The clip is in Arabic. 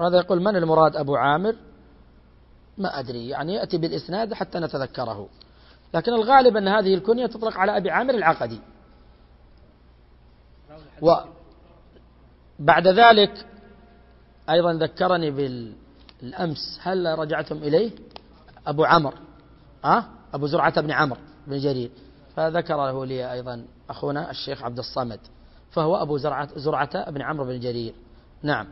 هذا يقول من المراد أبو عامر؟ ما أدري يعني يأتي بالإسناد حتى نتذكره. لكن الغالب أن هذه الكنية تطلق على أبي عامر العقدي. وبعد ذلك أيضا ذكرني بالأمس هل رجعتم إليه؟ أبو عمر أه؟ أبو زرعة بن عمرو بن جرير. فذكره لي أيضا أخونا الشيخ عبد الصمد فهو أبو زرعة, زرعة بن عمرو بن جرير. نعم.